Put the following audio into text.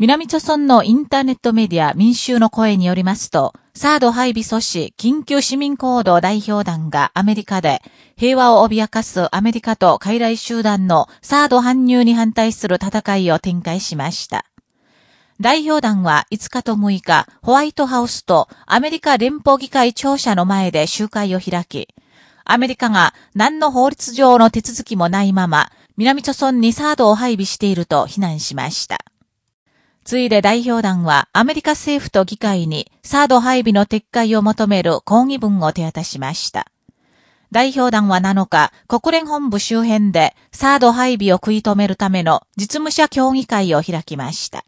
南朝村のインターネットメディア民衆の声によりますと、サード配備阻止緊急市民行動代表団がアメリカで平和を脅かすアメリカと傀儡集団のサード搬入に反対する戦いを展開しました。代表団は5日と6日、ホワイトハウスとアメリカ連邦議会庁舎の前で集会を開き、アメリカが何の法律上の手続きもないまま、南朝村にサードを配備していると非難しました。ついで代表団はアメリカ政府と議会にサード配備の撤回を求める抗議文を手渡しました。代表団は7日、国連本部周辺でサード配備を食い止めるための実務者協議会を開きました。